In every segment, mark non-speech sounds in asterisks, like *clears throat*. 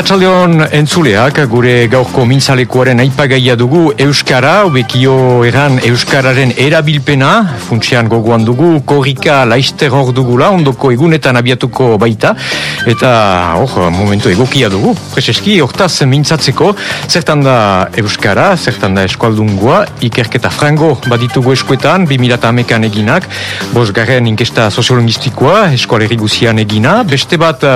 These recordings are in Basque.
Arratxaldeon entzuleak, gure gaurko mintzalekuaren aipagaia dugu Euskara, obekio eran Euskararen erabilpena, funtsian gogoan dugu, korrika laister hor dugula, ondoko egunetan abiatuko baita, eta hor, momentu egokia dugu, preseski, hortaz mintzatzeko, zertan da Euskara, zertan da eskualdungoa, ikerketa frango baditugu eskuetan, 2008an eginak, bos garen inkesta soziolingistikoa, eskualerri guzian egina, beste bat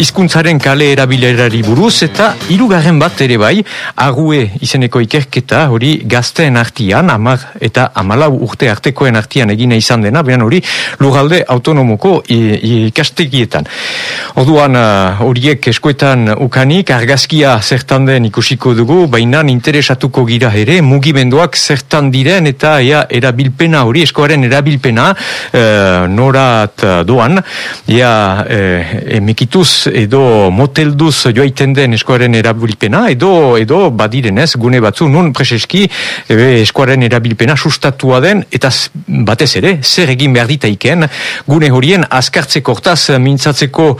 hizkuntzaren kale erabilerari buruz eta hirugarren bat ere bai ague izeneko ikerketa hori gazteen artian amar eta amalau urte artekoen artian egina izan dena behan hori lugalde autonomoko ikastegietan. Orduan uh, horiek eskuetan ukanik argazkia zertan den ikusiko dugu baina interesatuko gira ere mugimenduak zertan diren eta ea erabilpena hori eskoaren erabilpena uh, norat doan. Ea uh, emekituz edo motelduz joa egiten den eskoaren erabilpena edo edo badirenez gune batzu nun preseski eskoaren erabilpena sustatua den eta batez ere zer egin behar ditaiken gune horien azkartzeko hortaz mintzatzeko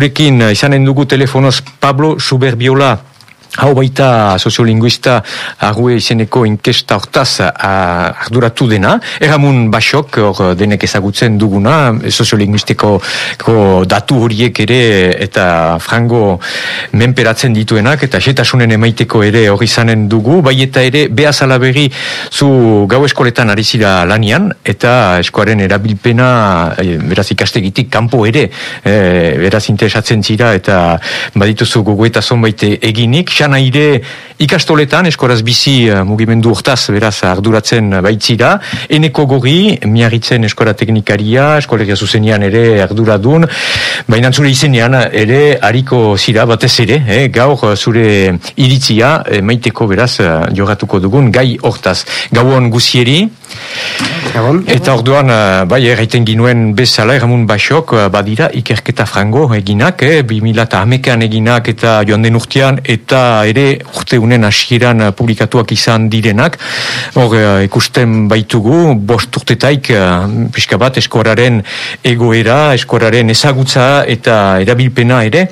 gurekin izanen dugu telefonoz Pablo Suberbiola Hau baita soziolinguista argue izeneko inkesta hortaz arduratu dena. Erramun basok hor denek ezagutzen duguna, soziolinguistiko datu horiek ere eta frango menperatzen dituenak eta jetasunen emaiteko ere hori zanen dugu. Bai eta ere beha berri zu gau eskoletan ari zira lanian eta eskoaren erabilpena e, beraz ikastegitik kanpo ere e, beraz interesatzen zira eta badituzu gogoeta zonbait eginik xana ire ikastoletan, eskoraz bizi uh, mugimendu urtaz, beraz, arduratzen baitzira, eneko gori, miarritzen eskora teknikaria, eskolegia zuzenian ere arduradun, baina zure izenean ere hariko zira batez ere, eh, gaur zure iritzia, eh, maiteko beraz, jogatuko dugun, gai hortaz. Gauon guzieri, Eta orduan, uh, bai, erraiten ginuen bezala, erramun basok, uh, badira, ikerketa frango eginak, eh, 2000 amekan eginak eta joan den urtean, eta ere urte unen asieran uh, publikatuak izan direnak. Hor, ikusten baitugu, bost urtetaik, pixka bat, eskoraren egoera, eskoraren ezagutza eta erabilpena ere,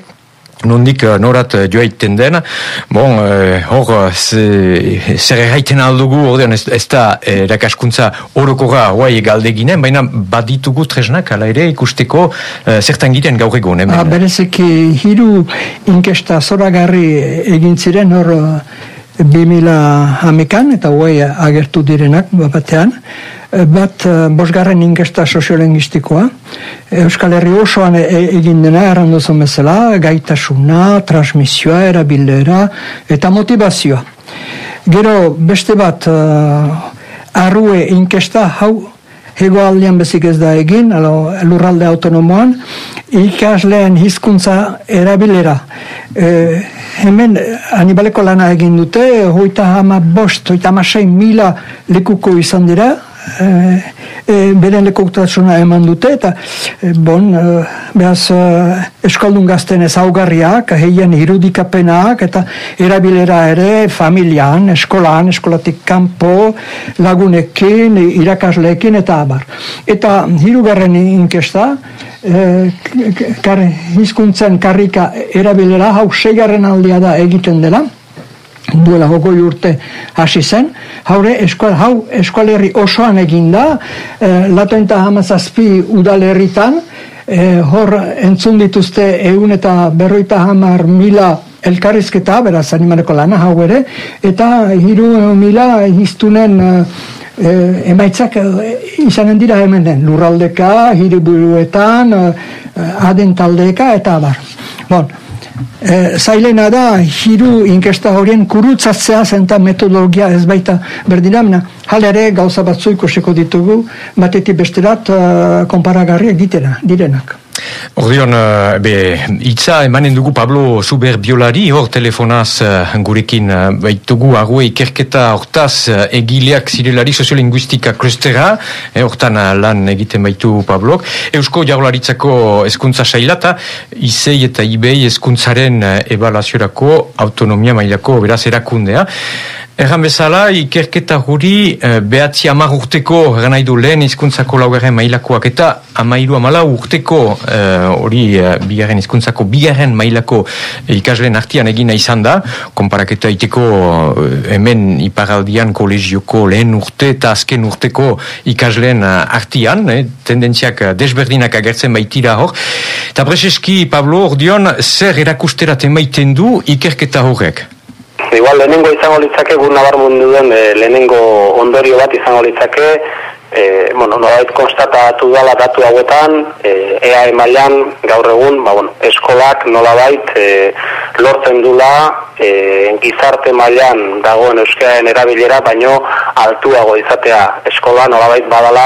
nondik uh, norat uh, joaiten den, bon, uh, hor, zer erraiten aldugu, ordean ez, ez da erakaskuntza orokorra guai galde ginen, baina baditugu tresnak, ala ere ikusteko uh, zertan giren gaur egon, hemen. Ah, berezeki hiru inkesta zoragarri egin ziren hor 2000 hamekan eta guai agertu direnak batean, Eh, bat eh, bosgarren inkesta soziolinguistikoa. Euskal Herri osoan e, e, egin dena erranduzun bezala, gaitasuna, transmisioa, erabilera eta motivazioa. Gero beste bat uh, arrue inkesta hau hego aldean bezik ez da egin, alo, lurralde autonomoan, ikasleen hizkuntza erabilera. E, hemen anibaleko lana egin dute, hoita hama bost, hoita hama mila likuko izan dira, e, e, beren lekoktasuna eman dute eta e, bon e, behaz e, eskaldun gazten ezaugarriak heien irudikapenak eta erabilera ere familian, eskolan, eskolatik kanpo lagunekin, irakasleekin eta abar. Eta hirugarren inkesta e, kar, hizkuntzen karrika erabilera hau seigarren aldea da egiten dela duela hogoi urte hasi zen, haure eskual, hau eskualerri osoan eginda, e, latenta hamazazpi udalerritan, e, hor entzun dituzte egun eta berroita hamar mila elkarrizketa, beraz animareko lana hau ere, eta hiru mila iztunen e, e, emaitzak izanen dira hemen den, lurraldeka, hiriburuetan, aden taldeka, eta abar. Bon, e, zailena da hiru inkesta horien kurutzatzea zenta metodologia ez baita berdinamena. Halere gauza batzu ikusiko ditugu, batetik besterat uh, konparagarriak ditena, direnak. Ordion, uh, be, itza emanen dugu Pablo Zuber Biolari, hor telefonaz uh, gurekin uh, baitugu ague ikerketa hortaz egileak zirelari soziolinguistika klustera, eh, hortan lan egiten baitu Pablo. Eusko jaularitzako eskuntza sailata, izei eta ibei eskuntzaren ebaluaziorako autonomia mailako beraz erakundea. Erran bezala, ikerketa guri eh, behatzi amar urteko nahi du lehen izkuntzako laugarren mailakoak eta amairu amala urteko eh, hori uh, bigarren izkuntzako bigarren mailako ikasleen artian egina izan da, konparaketa iteko hemen iparaldian kolegioko lehen urte eta azken urteko ikasleen artian, eh, tendentziak desberdinak agertzen baitira hor. Eta Breseski, Pablo, ordion, zer erakusterat emaiten du ikerketa horrek? Igual lehenengo izango litzake, gu nabar mundu den e, lehenengo ondorio bat izango litzake, e, bueno, nolait konstatatu dala datu hauetan, e, ea emailan gaur egun, ba, bueno, eskolak nolabait e, lortzen dula e, gizarte mailan dagoen euskararen erabilera, baino altuago izatea. Eskola nolabait badala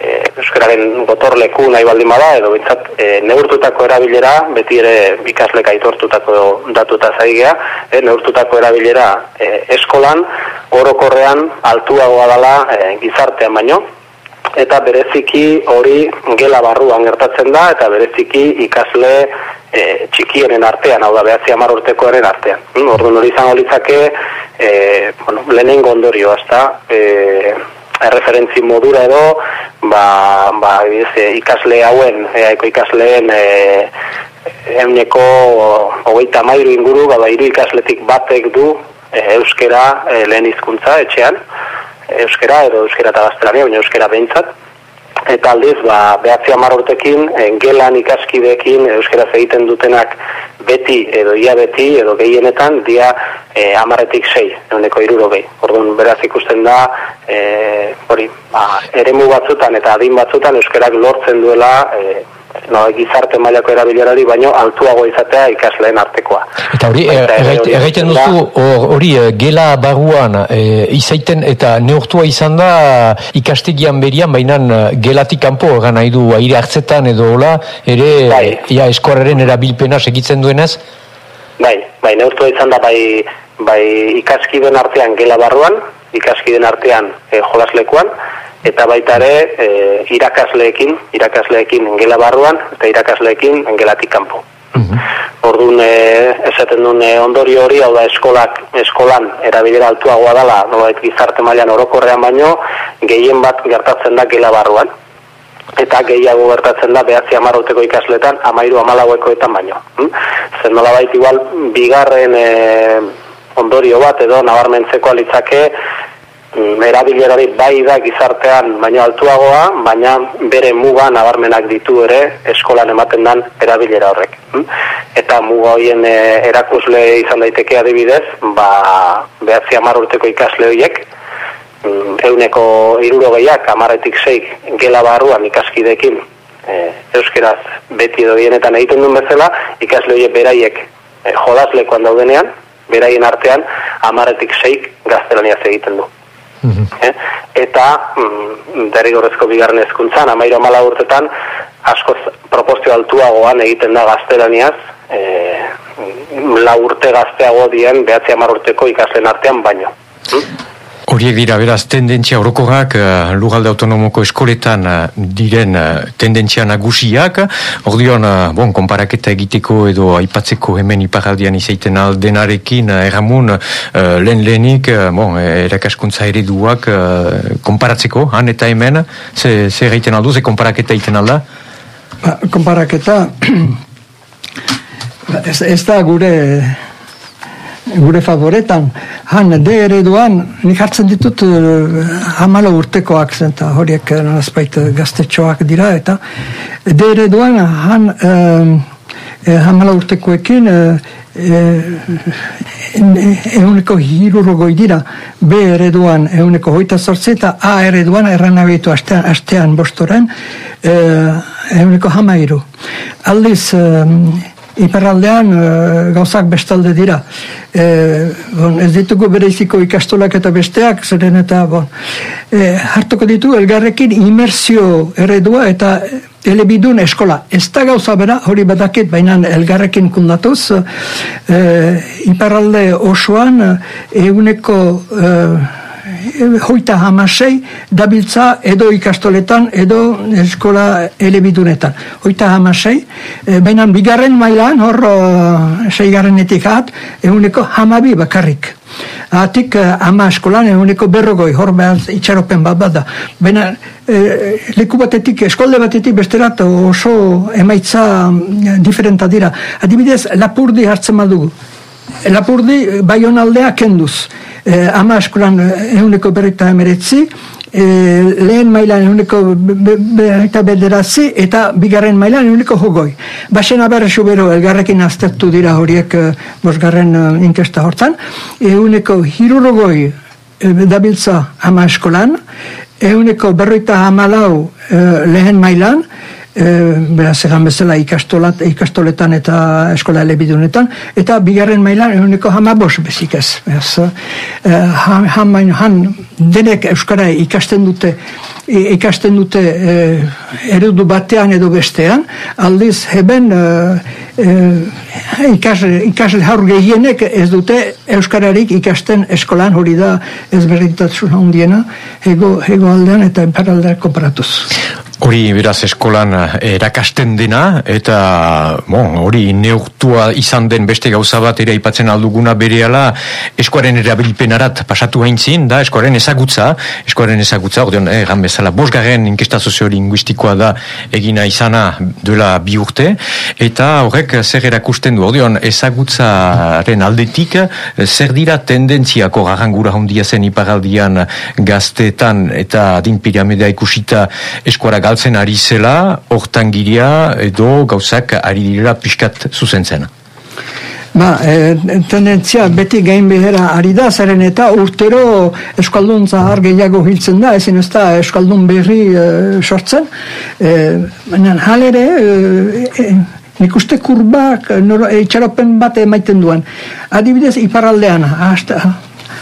e, euskararen gotorleku nahi baldin bada, edo bintzat e, neurtutako erabilera, beti ere ikasleka aitortutako datuta zaigea, e, neurtutako erabilera e, eskolan, orokorrean altuagoa dala e, gizartean baino, eta bereziki hori gela barruan gertatzen da, eta bereziki ikasle e, txikienen artean, hau da behatzi amar urtekoaren artean. Orduan hori izango litzake, e, bueno, lehenengo ondorio, ezta, e, erreferentzi modura edo, ba, ba, e, ikasle hauen, eaiko ikasleen e, euneko hogeita mairu inguru, ba, iru ikasletik batek du e, euskera e, lehen hizkuntza etxean, euskera edo euskera eta gaztelania, baina euskera behintzat, eta aldiz, ba, behatzi amar urtekin, gelan ikaskidekin euskera egiten dutenak beti edo ia beti edo gehienetan dia e, amaretik sei, eguneko iruro gehi. Orduan, beraz ikusten da, e, hori, ba, eremu batzutan eta adin batzutan euskerak lortzen duela e, no, gizarte mailako erabilerari baino altuago izatea ikasleen artekoa. Eta hori, egiten duzu, hori, eh, gela barruan e, izaiten eta neurtua izan da ikastegian berian, baina eh, gelatik kanpo egan nahi du aire hartzetan edo hola, ere bai. ia eskoraren erabilpena segitzen duenez? Bai, bai, neurtua izan da bai, bai ikaskiden artean gela barruan, ikaskiden artean e, jolaslekuan, eta baita ere e, irakasleekin, irakasleekin engela barruan eta irakasleekin engelatik kanpo. Mm Orduan, e, esaten duen e, ondorio hori, hau da eskolak, eskolan erabilera altuagoa dela, nolait gizarte mailan orokorrean baino, gehien bat gertatzen da gela barruan. Eta gehiago gertatzen da behatzi amarroteko ikasletan, amairu amalauekoetan baino. Mm? Zer nola igual, bigarren e, ondorio bat edo nabarmentzeko alitzake, Mm, erabilerari bai da gizartean baino altuagoa, baina bere muga nabarmenak ditu ere eskolan ematen dan erabilera horrek. Mm? Eta muga hoien e, erakusle izan daiteke adibidez, ba, behatzi amar urteko ikasle horiek, mm, euneko iruro gehiak, amaretik zeik gela barruan ikaskidekin e, euskeraz beti edo bienetan egiten duen bezala, ikasle horiek beraiek e, jodazlekoan daudenean, beraien artean, amaretik zeik gaztelaniaz egiten du. Eh? Eta mm, derrigorrezko bigarren hezkuntzan amairo mala urtetan asko propostio altuagoan egiten da gaztelaniaz e, la urte gazteago dien behatzi amar urteko ikaslen artean baino. Hm? Horiek dira, beraz, tendentzia orokorrak uh, lugalde autonomoko eskoletan uh, diren uh, tendentzia nagusiak. Ordion, uh, bon, konparaketa egiteko edo aipatzeko hemen iparaldian izaiten aldenarekin, uh, erramun, uh, lehen lehenik, uh, bon, erakaskuntza ereduak uh, konparatzeko, han eta hemen, ze, ze egiten aldu, ze konparaketa egiten alda? Ba, konparaketa, *clears throat* ez, ez da gure gure favoretan, han de ereduan, nik hartzen ditut uh, hamala urtekoak zen, eta horiek uh, nazpait gaztetxoak dira, eta de ereduan han uh, hamala urtekoekin uh, euneko hirurogoi dira. B ereduan euneko hoita sortze eta A ereduan erran abitu astean, astean bostoren euneko hamairu. Aldiz iparraldean uh, gauzak bestalde dira. E, bon, ez ditugu bereiziko ikastolak eta besteak, zeren eta bon, e, hartuko ditu elgarrekin imersio eredua eta elebidun eskola. Ez da gauza bera, hori badakit, baina elgarrekin kundatuz, e, iparralde osoan eguneko hoita hamasei dabiltza edo ikastoletan edo eskola elebidunetan. Hoita hamasei, e, baina bigarren mailan, hor seigarrenetik hat, eguneko hamabi bakarrik. Atik uh, ama eskolan eguneko berrogoi, hor behar itxaropen bat bada. Baina e, leku batetik, eskolde batetik besterat oso emaitza mm, diferenta dira. Adibidez, lapurdi hartzen badugu. Lapurdi bai aldea kenduz. Eh, ama eskolan eguneko berreita emeretzi, eh, lehen mailan eguneko berreita bederazi, eta bigarren mailan eguneko jogoi. Basen aberre subero elgarrekin aztertu dira horiek eh, bosgarren eh, inkesta hortan, eguneko hirurogoi eh, dabiltza ama eskolan, eguneko berreita amalau eh, lehen mailan, e, beraz egan bezala ikastolat, ikastoletan eta eskola elebidunetan, eta bigarren mailan eguneko hamabos bezik ez. Beraz, e, han, han, denek Euskara ikasten dute ikasten dute e, erudu batean edo bestean, aldiz heben e, e, ikasle haur gehienek ez dute Euskararik ikasten eskolan hori da ez berritatzen handiena, hego, hego aldean eta enparaldean komparatuz. Hori beraz eskolan eh, erakasten dena eta bon, hori neurtua izan den beste gauza bat ere aipatzen alduguna berehala eskuaren erabilpenarat pasatu haintzin da eskoaren ezagutza. Eskoaren ezagutza ordean eh, egan bezala bosgarren inkesta soziolinguistikoa da egina izana duela bi urte. Eta horrek zer erakusten du? Ordean ezagutzaren aldetik zer dira tendentziako garangura hondia zen iparaldian gaztetan eta adin piramidea ikusita eskuara galtzen ari zela, hortan giria edo gauzak ari direla pixkat zuzentzen. Ba, e, tendentzia beti gain behera ari da, zeren eta urtero eskaldun zahar gehiago hiltzen da, ezin ez da eskaldun berri e, sortzen. E, baina halere, e, e, nik uste kurbak noro, e, itxaropen bat emaiten duen. Adibidez, iparaldean, hasta,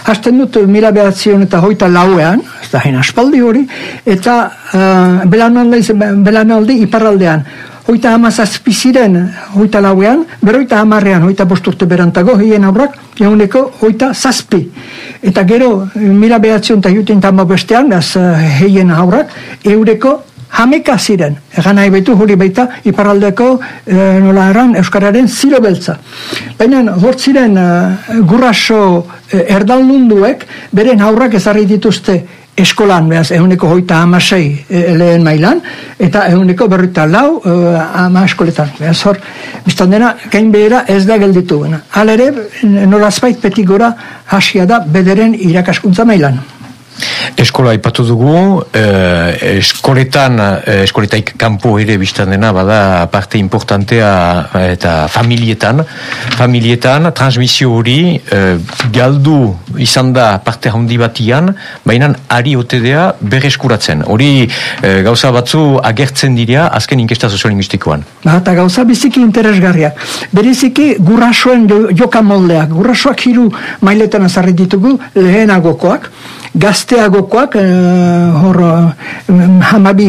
hasten dut mila behatzion eta hoita lauean, ez da hain aspaldi hori, eta uh, belanaldi, belanaldi iparraldean, hoita hamazazpiziren hoita lauean, beroita hamarrean hoita bosturte berantago, hien aurrak, eguneko hoita zazpi. Eta gero, mila behatzion eta jutin tamo bestean, uh, heien aurrak, eureko hameka ziren, egan nahi betu hori baita iparaldeko e, nola erran Euskararen zilo beltza. Baina hort ziren e, gurraso e, erdaldunduek beren aurrak ezarri dituzte eskolan, behaz, eguneko hoita amasei e, lehen mailan, eta eguneko berrita lau e, ama eskoletan. Behaz hor, biztan dena, gain behera ez da gelditu. Halere, nolazbait petik gora hasia da bederen irakaskuntza mailan. Eskola ipatu dugu, eh, eskoletan, eh, eskoletaik kanpo ere biztan dena, bada parte importantea eta familietan, familietan, transmisio hori eh, galdu izan da parte handi batian, baina ari otedea bereskuratzen. Hori eh, gauza batzu agertzen direa azken inkesta soziolinguistikoan. Ba, eta gauza biziki interesgarria. Beriziki gurrasoen joka moldeak, gurrasoak hiru mailetan azarri ditugu lehenagokoak, gazteagokoak e, hor hamabi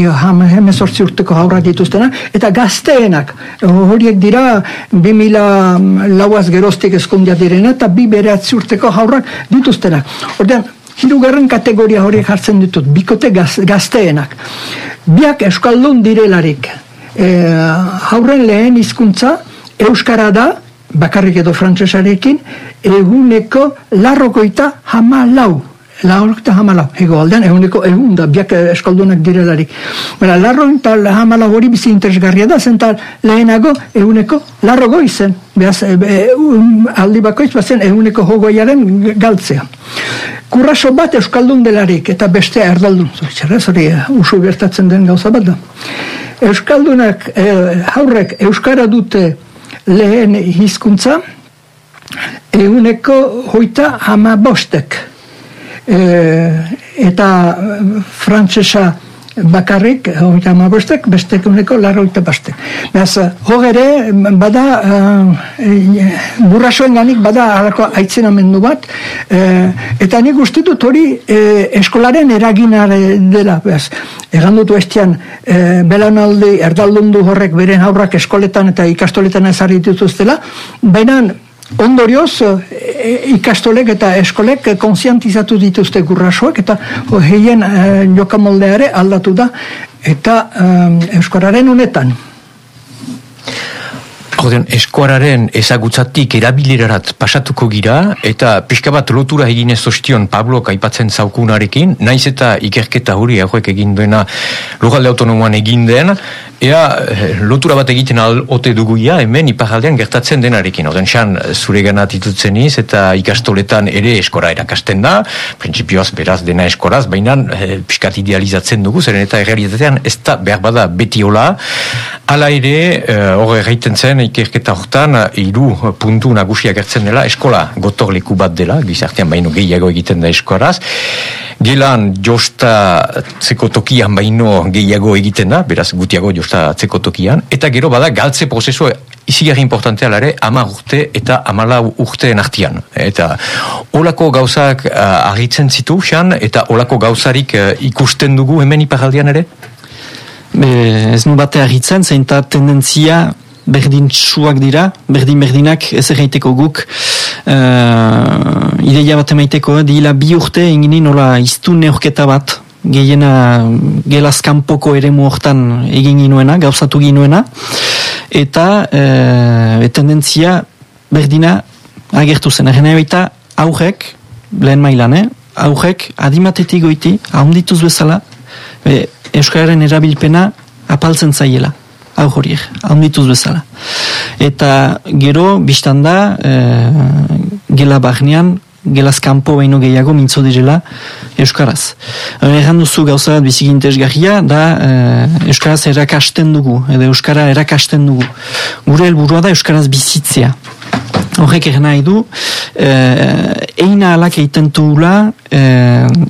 hemezortzi urteko haurra dituztena eta gazteenak. Horiek dira bi mila lauaz geroztik eskondia direna eta bi bereatzi urteko haurrak dituztena. Ordean hirugarren kategoria horiek hartzen ditut bikote gaz, gazteenak. Biak euskaldun direlarik. E, haurren lehen hizkuntza euskara da bakarrik edo frantsesarekin eguneko larrokoita hama lau laurok eta hamala, ego aldean, eguneko egun da, biak eskaldunak direlarik. Bera, larro eta hamala hori bizi interesgarria da, zental lehenago eguneko larro goizen, behaz, e, e, um, aldi bakoiz bazen eguneko jogoiaren galtzea. Kurraso bat euskaldun delarik eta beste erdaldun, zori, hori usu gertatzen den gauza bat da. Euskaldunak, e, haurrek euskara dute lehen hizkuntza, eguneko hoita hama bostek e, eta frantzesa bakarrik, hogeita amabostek, bestek uneko larroita bastek. Beaz, hogere, bada, uh, burrasoen ganik, bada alako aitzen amendu bat, eta nik uste dut hori eskolaren eraginare dela, beaz, egan dut estian, e, belanaldi, erdaldundu horrek beren aurrak eskoletan eta ikastoletan ezarri dituztela, baina ondorioz e, ikastolek eta eskolek konsiantizatu dituzte gurrasoak eta heien e, jokamoldeare aldatu da eta e, euskararen honetan. Orden, eskuararen ezagutzatik erabilirarat pasatuko gira, eta pixka bat lotura egin ez ostion Pablo kaipatzen zaukunarekin, naiz eta ikerketa hori ahoek egin duena lugalde autonomoan egin den, ea eh, lotura bat egiten ote dugu ia, hemen iparaldean gertatzen denarekin. Oden xan, zure gana iz, eta ikastoletan ere eskora erakasten da, prinsipioaz beraz dena eskoraz, baina e, piskat idealizatzen dugu, zeren eta errealitatean ez da behar bada beti hola, ala ere, e, hor erraiten zen, ikerketa hortan, iru puntu nagusia gertzen dela, eskola gotorleku bat dela, gizartean baino gehiago egiten da eskoraz, gelan josta zeko tokian baino gehiago egiten da, beraz gutiago josta atzeko tokian, eta gero bada galtze prozesua izigarri importantea lare, ama urte eta amala urte artian. Eta olako gauzak uh, argitzen zitu, xan, eta olako gauzarik uh, ikusten dugu hemen iparaldian ere? Be, ez nu bate argitzen, zein tendentzia berdin txuak dira, berdin-berdinak ez erraiteko guk uh, ideia bat emaiteko, dila bi urte ingini nola iztu neorketa bat gehiena gelazkanpoko ere hortan egin ginuena, gauzatu ginuena, eta e, tendentzia berdina agertu zen. Egen baita aurrek, lehen mailan, eh? aurrek adimatetik goiti, ahondituz bezala, e, Euskararen erabilpena apaltzen zaiela, hau horiek, ahondituz bezala. Eta gero, biztan da, e, gela bahnean, gelaz kanpo baino gehiago mintzo direla Euskaraz. Egan duzu gauza bat bizikintez gahia, da e, Euskaraz erakasten dugu, edo Euskara erakasten dugu. Gure helburua da Euskaraz bizitzea. Horrek nahi du, e, eina alak eiten e,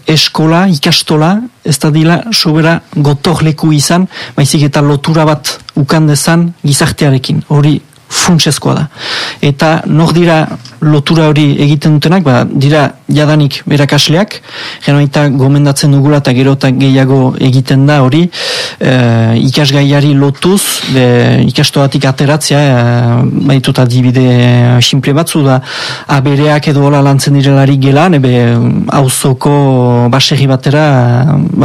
eskola, ikastola, ez da dila sobera gotor leku izan, baizik eta lotura bat ukandezan gizartearekin. Hori funtsezkoa da. Eta nor dira lotura hori egiten dutenak, ba, dira jadanik berakasleak, genoita gomendatzen dugula eta gero eta gehiago egiten da hori, e, ikasgaiari lotuz, be, ikastoatik ateratzea, e, baitut adibide simple batzu da, abereak edo hola lantzen direlarik gelan, ebe auzoko baserri batera,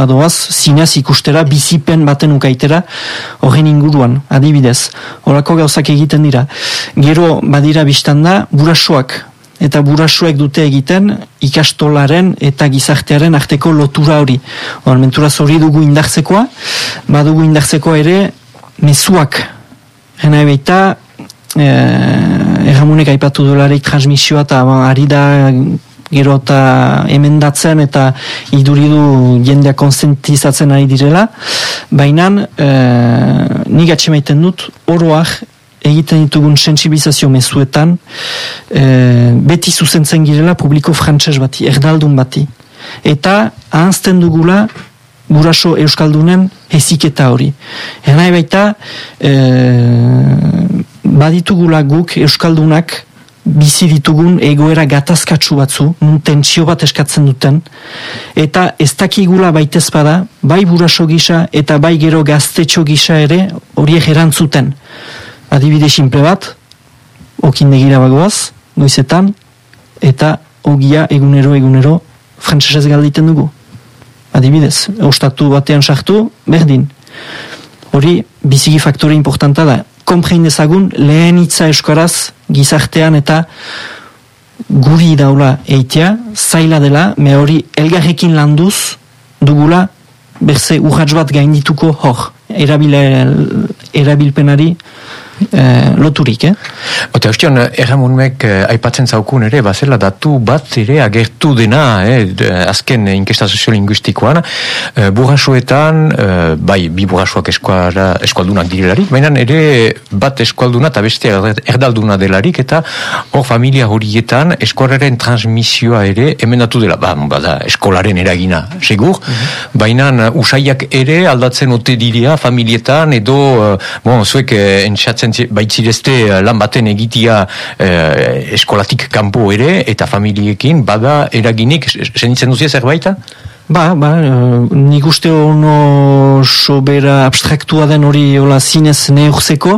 badoaz, zinez ikustera, bizipen baten ukaitera, horren inguruan, adibidez. Horako gauzak egiten dira. Gero, badira biztan da, burasoak eta burasuek dute egiten ikastolaren eta gizartearen arteko lotura hori. Hor, mentura hori dugu indartzekoa, badugu indartzekoa ere mezuak. Hena ebeita, e, erramunek aipatu dolarik transmisioa eta ari da gero eta emendatzen eta iduridu jendea konstentizatzen ari direla, baina e, nik atxemaiten dut oroak egiten ditugun sensibilizazio mezuetan e, beti zuzentzen girela publiko frantses bati, erdaldun bati. Eta ahazten dugula buraso euskaldunen heziketa hori. Ernai baita e, baditugula guk euskaldunak bizi ditugun egoera gatazkatsu batzu, tentsio bat eskatzen duten, eta ez dakigula baitez bada, bai buraso gisa eta bai gero gaztetxo gisa ere horiek erantzuten adibide simple bat, okin degira bagoaz, noizetan, eta ogia egunero egunero frantzesez galditen dugu. Adibidez, ostatu batean sartu, berdin. Hori, bizigi faktore importanta da. Komprein dezagun, lehen hitza eskoraz, gizartean eta guri daula eitea, zaila dela, me hori elgarrekin landuz dugula, berze urratz bat gaindituko hor, erabilpenari e, loturik, eh? Ote, ostion, erramunek eh, aipatzen zaukun ere, bazela datu bat ere agertu dena, eh, azken inkesta soziolinguistikoan, eh, burrasuetan, eh, bai, bi burrasuak eskuara, eskualdunak direlarik, baina ere bat eskualduna eta beste erdalduna delarik, eta hor familia horietan eskuararen transmisioa ere emendatu dela, ba, bada, eskolaren eragina, segur, mm baina usaiak ere aldatzen ote direa familietan, edo, bon, zuek uh, entxatzen baitzirezte eh, lan baten egitia eh, eskolatik kanpo ere eta familiekin bada eraginik. Senitzen duzia zerbaita? Ba, ba, uh, nik uste ono sobera abstraktua den hori hola zinez nehurzeko,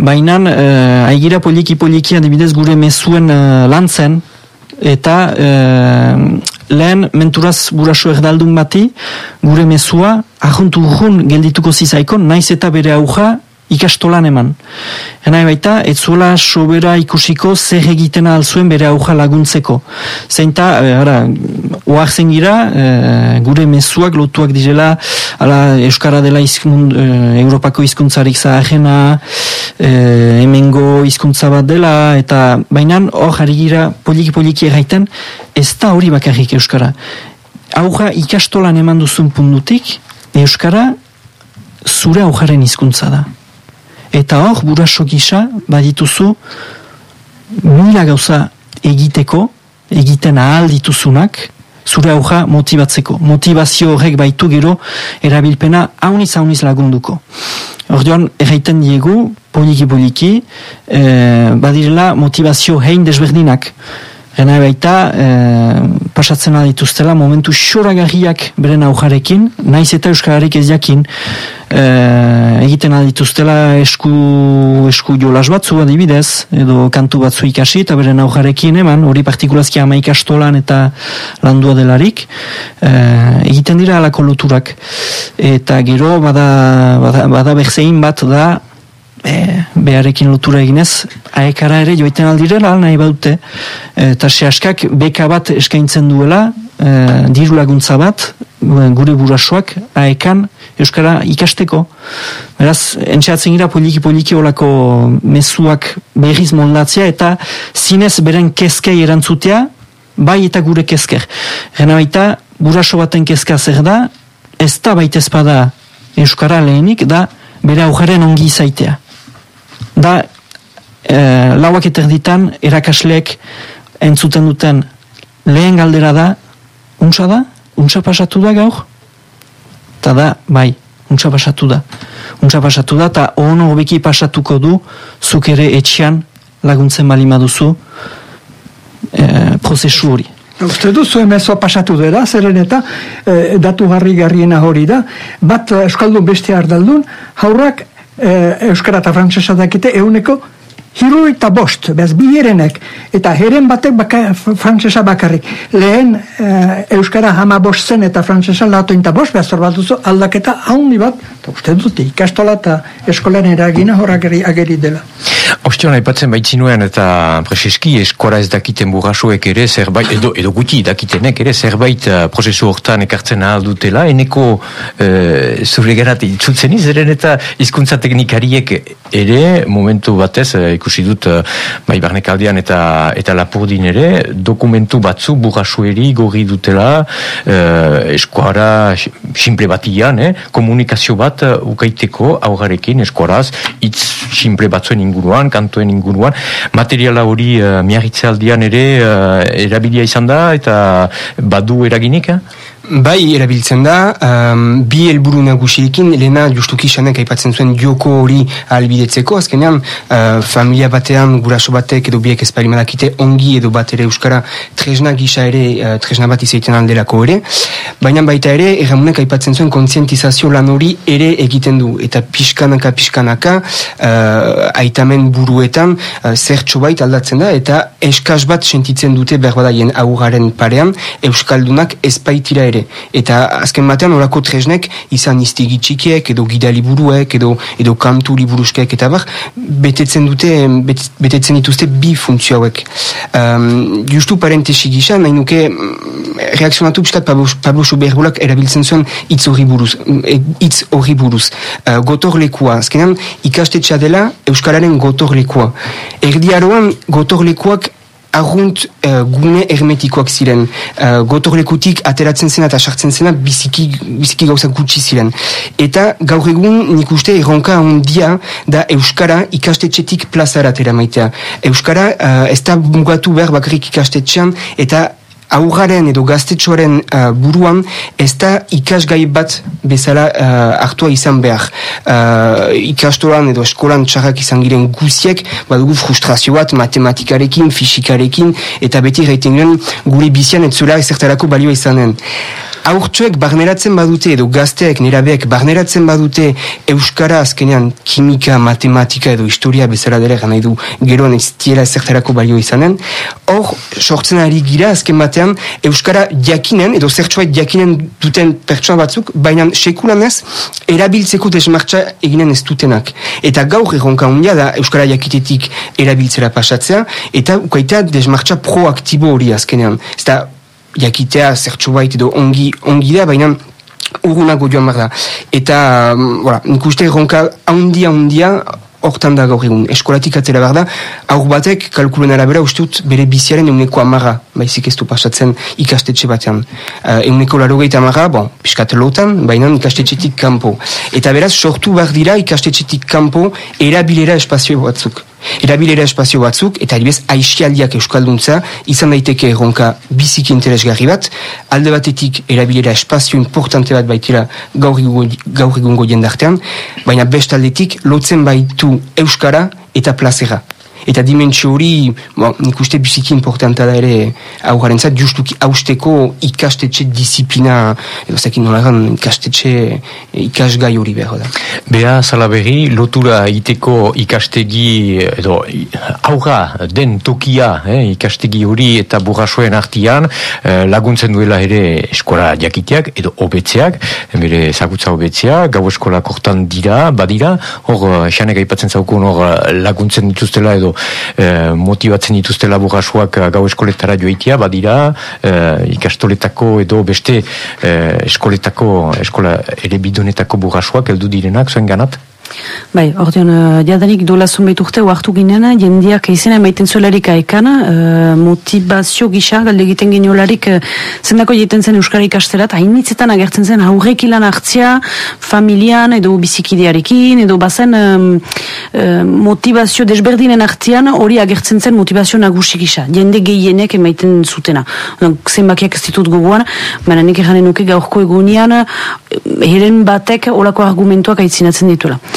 baina uh, aigira poliki-poliki adibidez gure mezuen uh, lantzen, eta uh, lehen menturaz buraso erdaldun bati, gure mezua, ahontu urrun geldituko zizaiko, naiz eta bere auja ikastolan eman. Hena baita, ez zuela sobera ikusiko zer egiten alzuen bere auja laguntzeko. Zeinta, e, ara, oak zen gira, e, gure mezuak lotuak direla, ala, Euskara dela izkun, e, Europako izkuntzarik zaharena, e, emengo izkuntza bat dela, eta bainan, hor jarri gira, poliki-poliki erraiten, ez da hori bakarrik Euskara. Auja ikastolan eman duzun pundutik, Euskara, zure aujaren hizkuntza da. Eta hor, buraso gisa, badituzu, mila gauza egiteko, egiten ahal dituzunak, zure auja motibatzeko. Motivazio horrek baitu gero, erabilpena hauniz hauniz lagunduko. Ordean, erraiten diegu, poliki-poliki, eh, badirela motivazio hein desberdinak. Gena baita, e, pasatzen dituztela momentu xoragarriak beren aujarekin, naiz eta euskararik ez jakin, e, egiten dituztela esku, esku jolas batzu adibidez, edo kantu batzu ikasi eta beren aujarekin eman, hori partikulazki ama ikastolan eta landua delarik, e, egiten dira alako loturak. Eta gero, bada, bada, bada berzein bat da, e, beharekin lotura eginez, aekara ere joiten aldirela, nahi baute, e, eta sehaskak beka bat eskaintzen duela, e, diru laguntza bat, gure burasoak, aekan, Euskara ikasteko. Beraz, entxeatzen gira poliki-poliki olako mezuak berriz moldatzea, eta zinez beren kezkei erantzutea, bai eta gure kezker. Gena baita, buraso baten kezka zer da, ez da baita ezpada Euskara lehenik, da bere aujaren ongi izaitea da e, lauak eterditan erakasleek entzuten duten lehen galdera da untsa da? untsa pasatu da gaur? eta da, bai, untsa pasatu da untsa pasatu da eta ono hobeki pasatuko du zuk ere etxean laguntzen balima duzu e, prozesu hori Uste du, zuen mezoa pasatu dela, zeren eta e, datu harri garriena hori da, bat Euskaldun beste ardaldun, haurrak e, Euskara eta Frantzesa dakite euneko hiru eta bost, bez bi eta heren batek baka, Frantzesa bakarrik. Lehen e, Euskara hama bost zen eta Frantzesa lato eta bost, bez bat duzu aldaketa haundi bat, eta uste dute ikastola eta eskolan eragina horak ageri dela. Ostion aipatzen baitzinuen eta preseski eskora ez dakiten burrasuek ere zerbait, edo, edo guti dakitenek ere zerbait uh, prozesu hortan ekartzen ahal dutela, eneko uh, zure gerat itzutzen izeren eta hizkuntza teknikariek ere momentu batez uh, ikusi dut uh, bai barnekaldian eta eta lapurdin ere dokumentu batzu burrasueri gorri dutela uh, eskuara simple batian, eh? komunikazio bat ukaiteko augarekin eskuaraz, itz simple batzuen inguruan kantuen inguruan. Materiala hori uh, miarritze ere uh, erabilia izan da eta badu eraginik? Eh? Bai, erabiltzen da, um, bi helburu nagusiekin, lehena justuki sanek aipatzen zuen joko hori albidetzeko, azkenean, uh, familia batean, guraso batek edo biek esparimadakite ongi edo bat ere euskara tresna gisa ere, uh, tresna bat izaiten aldelako ere, baina baita ere, erramunek aipatzen zuen kontzientizazio lan hori ere egiten du, eta pixkanaka, pixkanaka, uh, aitamen buruetan, uh, zertxo bait aldatzen da, eta eskaz bat sentitzen dute berbadaien aurraren parean, euskaldunak ezpaitira ere eta azken batean orako tresnek izan iztegi txikiek edo gida liburuek edo, edo kantu liburuskeek eta bar betetzen dute betetzen dituzte bi funtzio hauek. Um, justu parentesi gisa nahi nuke mm, reakzionatu piskat Pablo, Pablo Schuberbulak erabiltzen zuen hitz hori buruz e, hitz hori buruz. Uh, gotor lekua azkenan ikastetxa dela Euskararen gotor lekua. Erdiaroan gotor lekuak argunt uh, gune hermetikoak ziren. Uh, gotorlekutik ateratzen zena eta sartzen zena biziki, biziki gauza gutxi ziren. Eta gaur egun nik uste erronka ondia da Euskara ikastetxetik plazara tera maitea. Euskara uh, ez da mugatu behar bakarrik ikastetxean eta aurraren edo gaztetxoaren uh, buruan ez da ikasgai bat bezala uh, hartua izan behar. Uh, ikastoran edo eskolan txarrak izan giren guziek, badugu frustrazio bat matematikarekin, fisikarekin, eta beti reiten gure bizian ez zula ezertarako balioa izanen. aurtsuek barneratzen badute edo gazteek nerabeek barneratzen badute Euskara azkenean kimika, matematika edo historia bezala dela gana edu geroan ez tiela ezertarako balio izanen, hor sortzen ari gira azken batean Euskara jakinen edo zertsuait jakinen duten pertsona batzuk, baina sekulan ez erabiltzeko desmartza eginen ez dutenak. Eta gaur erronka hundia da Euskara jakitetik erabiltzera pasatzea, eta ukaita desmartza proaktibo hori azkenean. Ez da, jakitea zertxo bait edo ongi, ongi da, baina urgunago joan behar da. Eta, um, voilà, nik uste erronka handia, handia, hortan da gaur egun. Eskolatik atera behar da, aur batek kalkulen arabera uste dut bere biziaren euneko amara, baizik ez du pasatzen ikastetxe batean. Uh, euneko larogeita amara, bon, piskat lotan, baina ikastetxetik kanpo. Eta beraz, sortu behar dira ikastetxetik kanpo erabilera espazio batzuk. Erabilera espazio batzuk, eta adibez, aixialdiak euskalduntza, izan daiteke erronka bizik interesgarri bat, alde batetik erabilera espazio importante bat baitira gaur egungo jendartean, baina bestaldetik lotzen baitu euskara eta plazera eta dimentsio hori, bo, nik uste biziki importanta da ere aurraren zat, justuki hausteko ikastetxe disiplina, edo zekin nolagan ikastetxe ikasgai hori behar da. Bea, Salaberri, lotura iteko ikastegi, edo aurra den tokia eh, ikastegi hori eta burrasoen artian eh, laguntzen duela ere eskola jakiteak, edo obetzeak, bere zagutza obetzea, gau eskola kortan dira, badira, hor, esanek aipatzen zaukun hor laguntzen dituztela edo e, motibatzen dituzte laburasuak eh, gau eskoletara joitia, badira e, ikastoletako edo beste e, eskoletako eskola ere bidonetako burrasuak heldu direnak zuen ganat? Bai, ordean, uh, diadanik dola zunbait urte oartu ginen, jendiak izena emaiten zuelarik aekan, uh, motivazio gisa, galde egiten geniolarik, uh, zendako egiten zen Euskara ikasterat, hainitzetan agertzen zen aurrek ilan hartzia, familian, edo bizikidearekin, edo bazen um, uh, motivazio desberdinen hartzian, hori agertzen zen motivazio nagusi gisa, jende gehienek emaiten zutena. Zenbakiak ez ditut gogoan, baina nik eranen nuke gaurko egunian, heren batek olako argumentuak aitzinatzen dituela.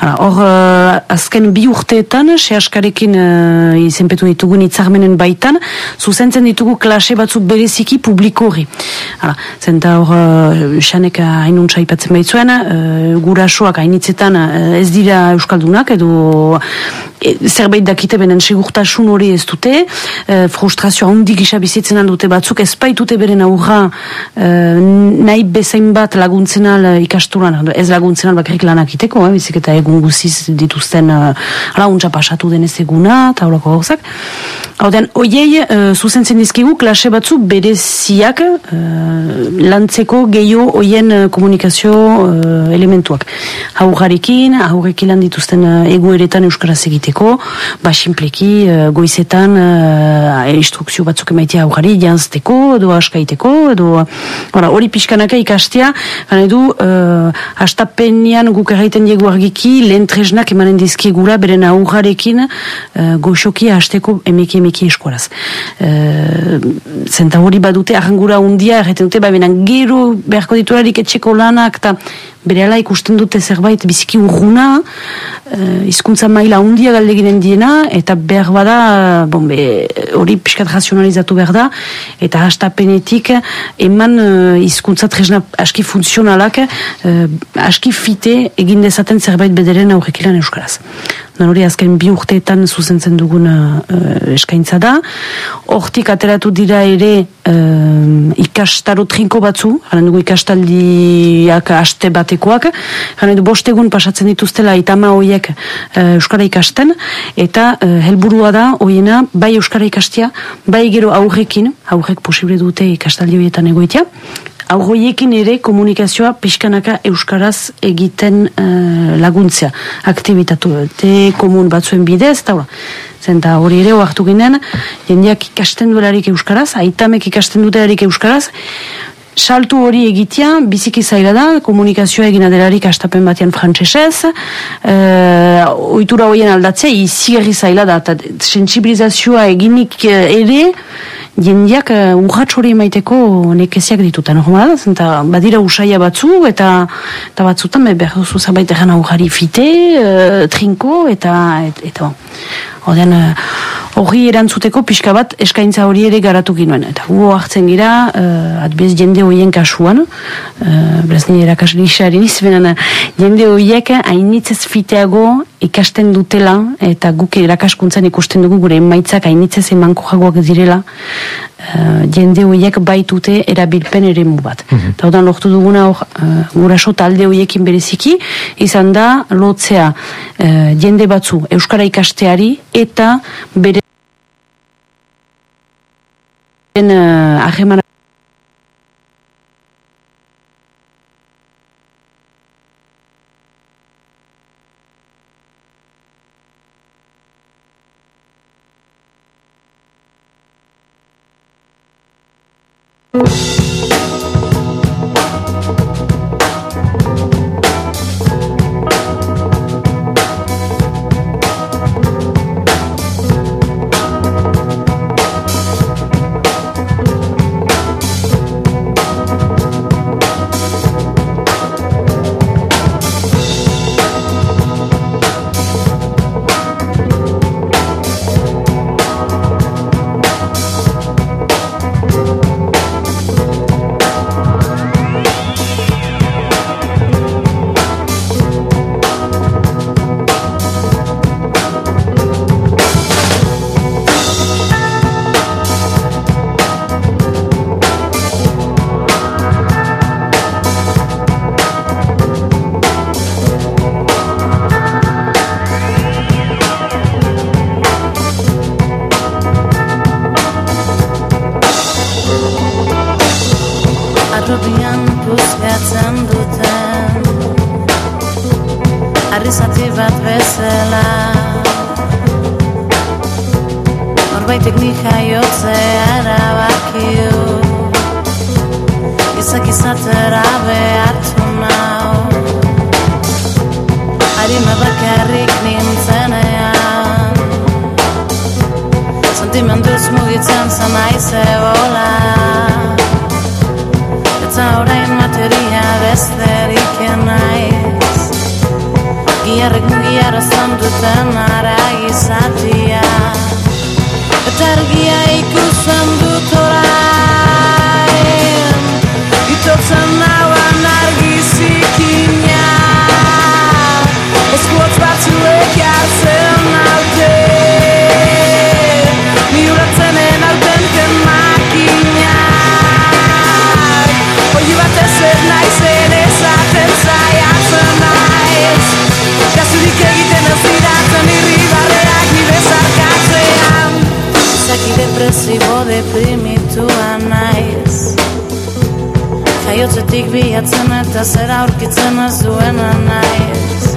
Hor, uh, azken bi urteetan, sehaskarekin uh, izenpetu ditugun itzarmenen baitan, zuzentzen ditugu klase batzuk bereziki publiko hori. Zenta hor, uh, xanek hainuntza ipatzen baitzuen, uh, gurasoak hainitzetan uh, ez dira Euskaldunak, edo e, zerbait dakite benen segurtasun hori ez dute, e, frustrazio handi gisa bizitzen dute batzuk, ez baitute beren aurra e, nahi bezain bat laguntzenal ikasturan, ez laguntzenal bakarrik lanak iteko, eh, bizik eta egun guziz dituzten uh, launtza pasatu denez eguna, eta horako gauzak. Hau den, oiei, uh, zuzentzen dizkigu, klase batzu bereziak uh, lantzeko gehiago oien komunikazio uh, elementuak. Haurrarekin, haurrek ilan dituzten uh, egoeretan euskaraz egiteko, basinpleki, uh, goizetan uh, instrukzio batzuk emaitia haurrari, janzteko, edo askaiteko, edo hori pixkanaka ikastea, gane du, uh, astapenean guk erraiten diegu argiki, lehen tresnak emanen dizkigura beren aurrarekin uh, goxoki hasteko emeki emeki eskolaz. Uh, zenta hori badute, arrangura undia, erraiten dute, ba, gero beharko diturarik etxeko lanak, eta bere ala ikusten dute zerbait biziki urruna, uh, izkuntza maila undia galde ginen diena, eta behar bada, bon, hori piskat razionalizatu behar da, eta hastapenetik eman uh, izkuntza tresna aski funtzionalak, uh, aski fite egin dezaten zerbait bederen aurrekilan euskaraz. Hori azken bi urteetan zuzentzen dugun uh, eskaintza da. Hortik ateratu dira ere uh, ikastaro trinko batzu, garen dugu ikastaldiak aste batekoak, garen du bostegun pasatzen dituztela itama hoiek uh, Euskara ikasten, eta uh, helburua da hoiena bai Euskara ikastia, bai gero aurrekin, aurrek posible dute ikastaldi horietan egoitia, aurroiekin ere komunikazioa pixkanaka euskaraz egiten uh, laguntzea. Aktivitatu te komun batzuen bidez, eta zenta hori ere oartu ginen, jendeak ikasten duelarik euskaraz, aitamek ikasten dutelarik euskaraz, Saltu hori egitea, biziki zaila da, komunikazioa egin adelarik astapen batean frantsesez, e, oitura horien aldatzea, izi zaila da, eta sensibilizazioa eginik ere, jendiak uh, urratx hori emaiteko nekeziak dituta normal, zenta badira usaia batzu eta eta batzutan be, behar duzu zerbait egan aurrari fite, uh, trinko eta eta, eta Odean, hori erantzuteko pixka bat eskaintza hori ere garatu ginuen. Eta gu hartzen gira, uh, adbez jende horien kasuan, uh, beraz nire erakasri isari nizbenen, jende horiek hainitzez fiteago ikasten dutela, eta guk erakaskuntzan ikusten dugu gure emaitzak hainitzez emanko jagoak direla, uh, jende horiek baitute erabilpen ere bat. Mm Eta odan lortu duguna hor, uh, guraso talde horiekin bereziki, izan da, lotzea uh, jende batzu Euskara ikasteari, eta bere uh, ahemana you. Depresibo deprimitua naiz Jaiotzetik bilatzen eta zera aurkitzen ez duena naiz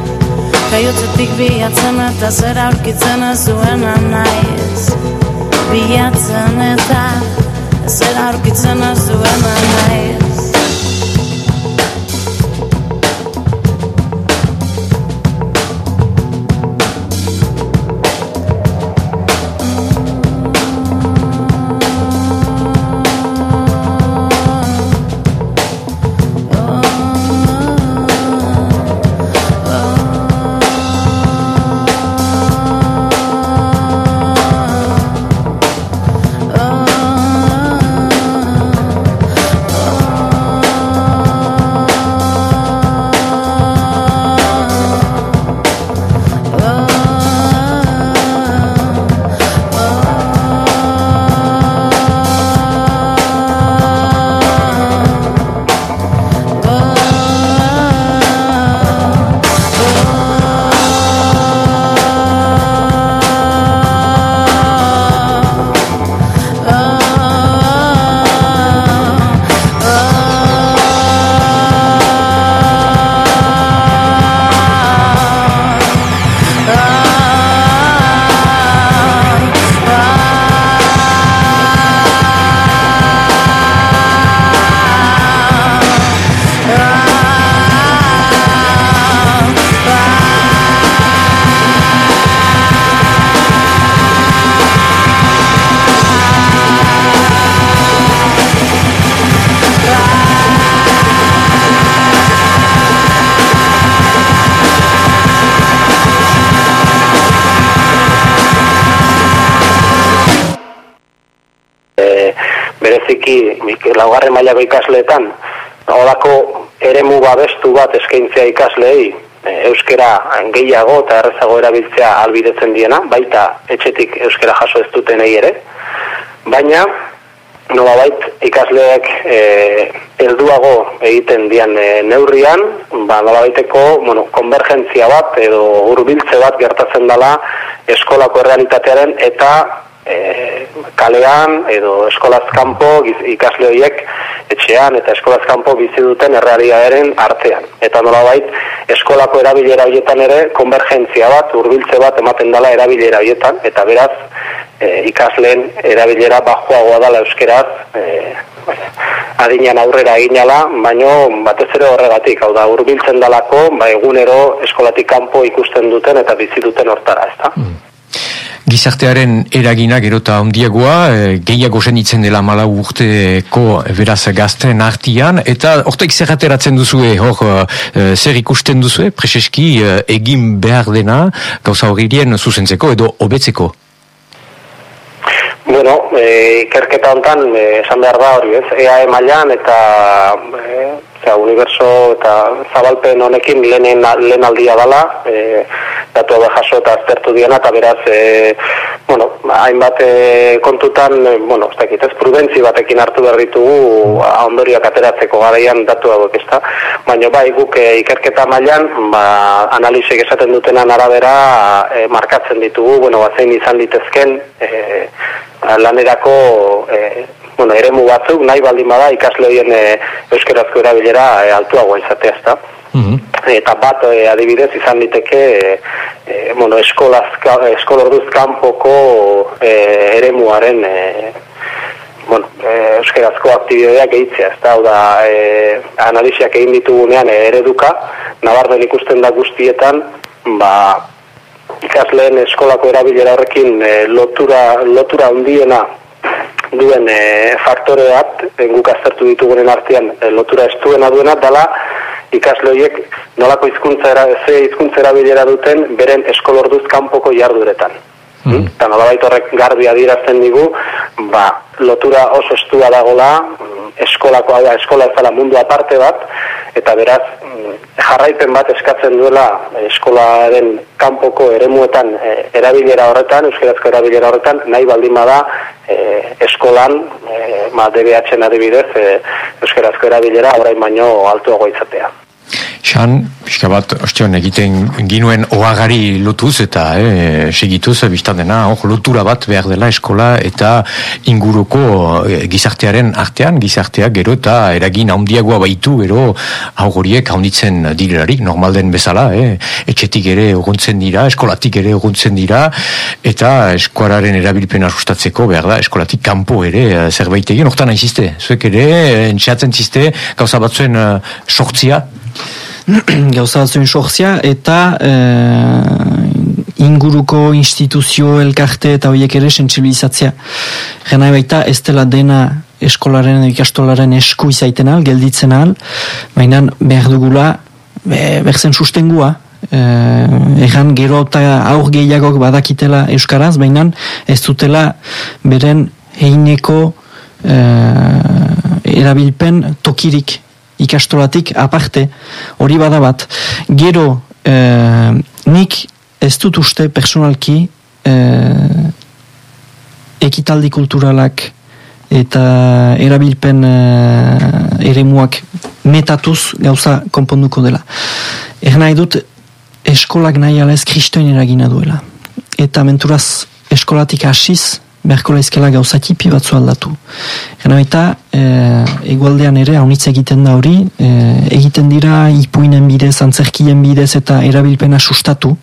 Jaiotzetik bilatzen eta zera aurkitzen ez duena naiz Bilatzen eta zera aurkitzen ez duena naiz bereziki laugarren mailako ikasleetan, horako eremu babestu bat eskaintzea ikasleei, e, euskera gehiago eta errezago erabiltzea albidetzen diena, baita etxetik euskera jaso ez dutenei ere, baina nolabait ikasleek e, helduago egiten dian e, neurrian, ba nolabaiteko, bueno, konvergentzia bat edo hurbiltze bat gertatzen dela eskolako realitatearen eta e, kalean edo eskolaz kanpo ikasle horiek etxean eta eskolaz kanpo bizi duten errealitatearen artean. Eta nolabait eskolako erabilera horietan ere konvergentzia bat, hurbiltze bat ematen dela erabilera horietan eta beraz e, ikasleen erabilera bajoagoa dela euskeraz e, adinean aurrera eginala, baino batez ere horregatik, hau da, hurbiltzen dalako, ba, egunero eskolatik kanpo ikusten duten eta bizi duten hortara, ezta? Mm gizartearen eragina gerota ondiagoa, e, gehiago zenitzen dela malau urteko beraz gazten artian, eta ortaik zer ateratzen duzue, hor e, zer ikusten duzue, preseski e, egin behar dena, gauza horrien zuzentzeko edo hobetzeko? Bueno, e, ikerketa hontan esan behar da hori ez, EAE mailan eta e, Osea, universo eta zabalpen honekin lehen, aldia dala, e, datu hau jaso eta aztertu diena, eta beraz, e, bueno, hainbat e, kontutan, e, bueno, ez dakit, ez prudentzi batekin hartu behar ditugu, ondoriak ateratzeko garaian datu hauek ez da. Baina bai, guk e, ikerketa mailan, ba, analizek esaten dutenan arabera, e, markatzen ditugu, bueno, bazein izan litezken, e, lanerako e, bueno, eremu batzuk nahi baldin bada ikasle horien e, euskerazko erabilera e, altuagoa izatea ezta. Mm Eta bat e, adibidez izan liteke e, bueno, eskolaz, eskolorduz kanpoko e, eremuaren e, bueno, e, euskerazko aktibideak egitzea, ez da, da e, analiziak egin ditugunean e, ereduka, nabarmen ikusten da guztietan, ba, ikasleen eskolako erabilera horrekin e, lotura, lotura handiena duen e, faktore bat, e, guk aztertu ditugunen artean e, lotura estuena duena, dala ikasle horiek nolako hizkuntza era, ze hizkuntza erabilera duten beren eskolorduz kanpoko jarduretan. Mm. Eta nolabait horrek garbi adierazten digu, ba, lotura oso estua dagola, eskolako da, eskola ez mundu aparte bat, eta beraz, jarraipen bat eskatzen duela eskolaren kanpoko eremuetan e, erabilera horretan, euskarazko erabilera horretan, nahi baldin bada e, eskolan, e, ma DBH-en adibidez, e, euskarazko erabilera orain baino altuago izatea. Xan, pixka bat, ostion, egiten ginuen oagari lotuz eta eh, segituz, biztan dena, oh, lotura bat behar dela eskola eta inguruko eh, gizartearen artean, gizarteak gero eta eragin handiagoa baitu gero augoriek haunditzen direlarik, normal den bezala, eh, etxetik ere oguntzen dira, eskolatik ere oguntzen dira, eta eskuararen erabilpena sustatzeko behar da, eskolatik kanpo ere zerbait egin, hortan hain zuek ere, entxeatzen ziste, gauza batzuen sortzia, *clears throat* gauza batzuen sorzia eta e, inguruko instituzio elkarte eta horiek ere sensibilizatzea. Gena baita ez dela dena eskolaren ikastolaren esku izaiten al, gelditzen al, baina behar dugula be, berzen sustengua, e, egan gero eta aur gehiagok badakitela euskaraz, baina ez dutela beren heineko e, erabilpen tokirik ikastolatik aparte hori bada bat gero e, nik ez dut uste personalki e, ekitaldi kulturalak eta erabilpen e, eremuak metatuz gauza konponduko dela. Er nahi dut eskolak nahi alez kristoin eragina duela. Eta menturaz eskolatik hasiz beharko laizkela gauza tipi batzu aldatu. Gena baita, e, egualdean ere, haunitza egiten da hori, e, egiten dira ipuinen bidez, antzerkien bidez eta erabilpena sustatu,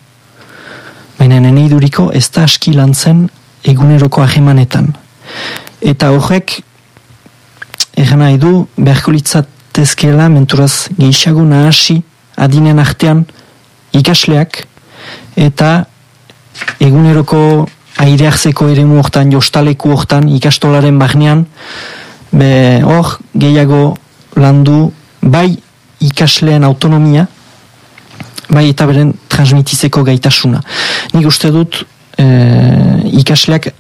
baina nene iduriko ez da aski lantzen eguneroko ahemanetan. Eta horrek, egan nahi du, beharko litzatezkela, menturaz gehiago nahasi, adinen artean ikasleak, eta eguneroko airearzeko ere hortan, jostaleku hortan, ikastolaren bagnean, be, hor, gehiago landu, bai ikasleen autonomia, bai eta beren transmitizeko gaitasuna. Nik uste dut, e, ikasleak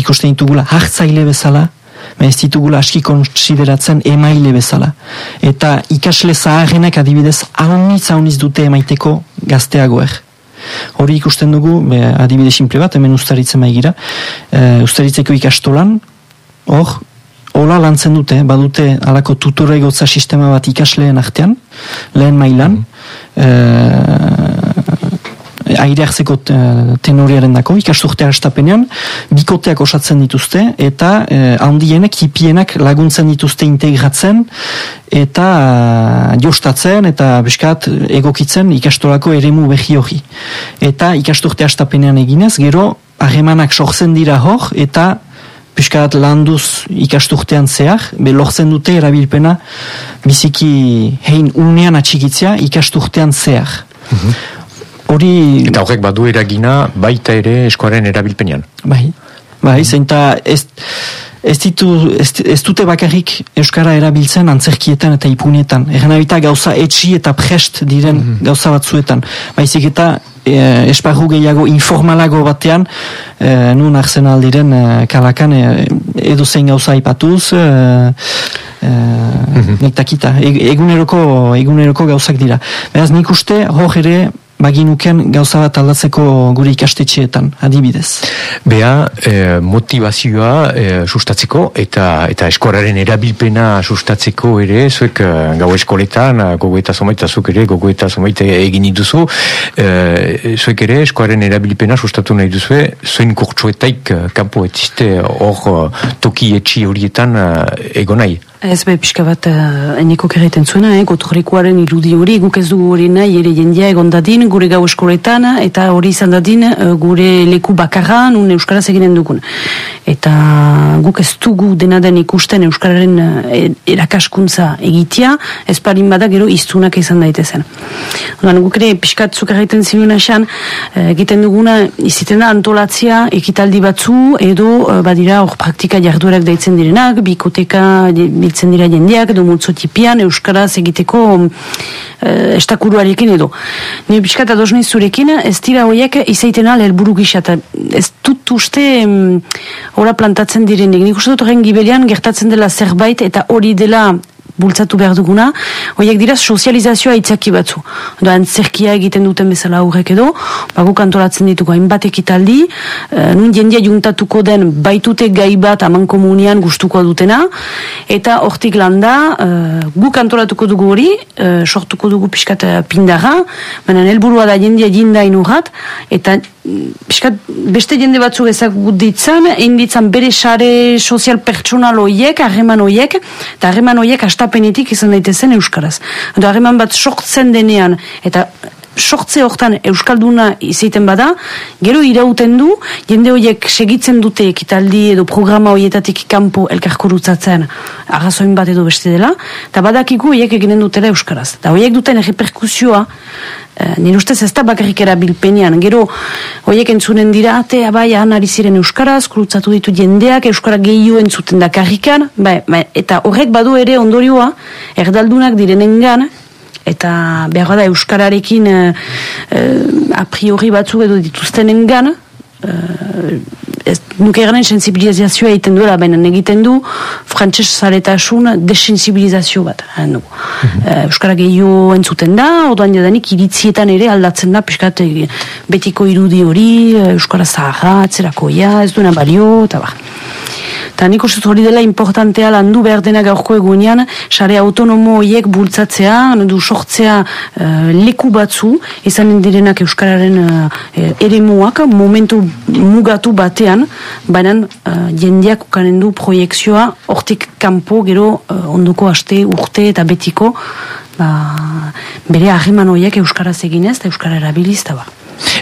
ikusten ditugula hartzaile bezala, ez ditugula aski konsideratzen emaile bezala. Eta ikasle zaharrenak adibidez haunitz haunitz dute emaiteko gazteagoer. Hori ikusten dugu, be, adibide simple bat, hemen ustaritzen maigira, e, ustaritzeko ikastolan, hor, hola lantzen dute, badute alako tutore gotza sistema bat ikasleen artean, lehen mailan, mm aire hartzeko tenoriaren dako, ikasturtea estapenean, bikoteak osatzen dituzte, eta eh, handienek, hipienak laguntzen dituzte integratzen, eta uh, jostatzen, eta beskat egokitzen ikastolako eremu behi hori. Eta ikasturtea estapenean eginez, gero, harremanak sortzen dira hor, eta piskat landuz ikasturtean zehar, be lortzen dute erabilpena biziki hein unean atxikitzea ikasturtean zehar. Mhm. Hori... Eta horrek badu eragina baita ere eskoaren erabilpenean. Bai, bai, zein ez, ez, ditu, ez, ez dute bakarrik Euskara erabiltzen antzerkietan eta ipunietan. Egan abita gauza etxi eta prest diren mm -hmm. gauza batzuetan. Baizik eta e, esparru gehiago informalago batean, e, nun arzen aldiren e, kalakan e, edo zein gauza ipatuz, e, e, mm -hmm. eguneroko, eguneroko gauzak dira. Beraz nik uste, hor ere, baginuken gauza bat aldatzeko gure ikastetxeetan, adibidez. Bea, e, motivazioa e, sustatzeko eta eta eskoraren erabilpena sustatzeko ere, zuek e, gau eskoletan, gogo eta zuk ere, gogo eta egin duzu, e, zuek ere eskoraren erabilpena sustatu nahi duzu, zuen kurtsuetaik kanpo etziste hor toki etxi horietan egon nahi. Ez be, pixka bat, uh, eneko kerreiten zuena, eh, gotorikoaren irudi hori, guk ez dugu hori nahi, ere jendia egon dadin, gure gau eskoletan, eta hori izan dadin, uh, gure leku bakarra, nun Euskaraz eginen dugun. Eta guk ez dugu dena den ikusten Euskararen uh, erakaskuntza egitea, ez parin bada gero iztunak izan daitezen. Odan, guk ere, pixkat zukarreiten zinuen esan, uh, egiten duguna, iziten da antolatzia, ekitaldi batzu, edo, badira, hor praktika jarduerak daitzen direnak, bikoteka, biltzen dira jendeak, edo multzotipian, euskaraz egiteko e, estakuruarekin edo. Nire biskat adosnei zurekin, ez dira horiek izaiten al helburu gisa, ez dut uste ora plantatzen direnik. Nik uste dut horren gertatzen dela zerbait eta hori dela bultzatu behar duguna, horiek dira sozializazioa itzaki batzu. Oda, antzerkia egiten duten bezala aurrek edo, bago kantolatzen dituko hainbat ekitaldi, e, nun jendia juntatuko den baitute gai bat aman komunian gustuko dutena, eta hortik landa, e, gu kantolatuko dugu hori, e, sortuko dugu pixkat pindara, baina helburua da jendia jindain urrat, eta Piskat, beste jende batzuk ezagut ditzan, egin ditzan bere sare sozial pertsonal oiek, harreman oiek, eta harreman oiek astapenetik izan daitezen Euskaraz. Eta harreman bat sortzen denean, eta sortze hortan Euskalduna izaiten bada, gero irauten du, jende horiek segitzen dute ekitaldi edo programa horietatik kanpo elkarkorutzatzen arrazoin bat edo beste dela, eta badakiku horiek eginen dutela Euskaraz. Eta horiek duten reperkusioa, Uh, nire ustez ez da bakarrik erabilpenean. Gero, horiek entzunen dira, atea bai, ari ziren Euskaraz, kurutzatu ditu jendeak, Euskara gehio entzuten da karrikan, bai, bai, eta horrek badu ere ondorioa, erdaldunak direnengan, eta behar da Euskararekin uh, a priori batzuk edo dituztenengan, uh, ez nuke eranen sensibilizazioa egiten duela, baina egiten du frantses zaretasun desensibilizazio bat. Mm -hmm. Euskara gehiago entzuten da, odoan jadanik iritzietan ere aldatzen da, piskat betiko irudi hori, Euskara zaharra, atzerakoia, ez duena balio, eta ba. Eta nik uste hori dela importantea landu behar dena gaurko egunean, sare autonomo horiek bultzatzea, du sortzea uh, leku batzu, izan direnak Euskararen uh, ere muak, momentu mugatu batean, baina uh, jendeak ukanen du proiektzioa, hortik kanpo gero uh, onduko aste, urte eta betiko, ba, bere ahiman horiek Euskaraz eginez, eta Euskara erabiliz, ba.